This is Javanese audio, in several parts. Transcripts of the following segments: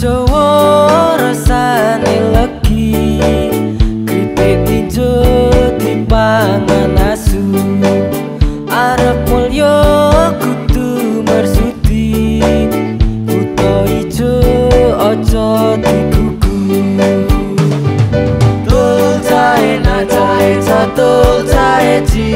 Jowo rasane legi Kripik ijo dipangan asu. Arep mulya kudu mersudi Buto ijo ojo digugu. Tul cahe na cahe catul cahe ji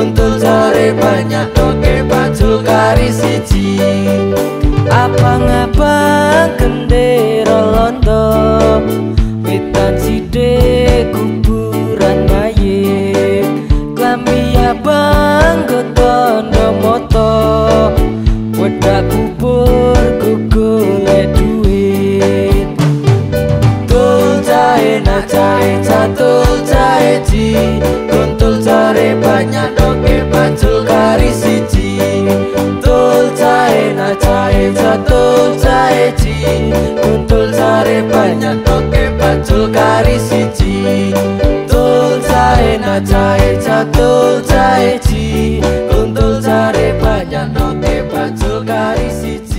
Kuntul cahe banyak toke bacul kari siji. Abang-abang gendera londo Witan sidik kuburan mayit Klambi abang gotondo moto Wedak kubur gugule duit. Tul cahe na cahe catul cahe ji siji. Tutul sare banyak toke pacul kari siji. Tul sare na cahe ca tul cahe ci Kuntul sare banyak toke pacul kari siji.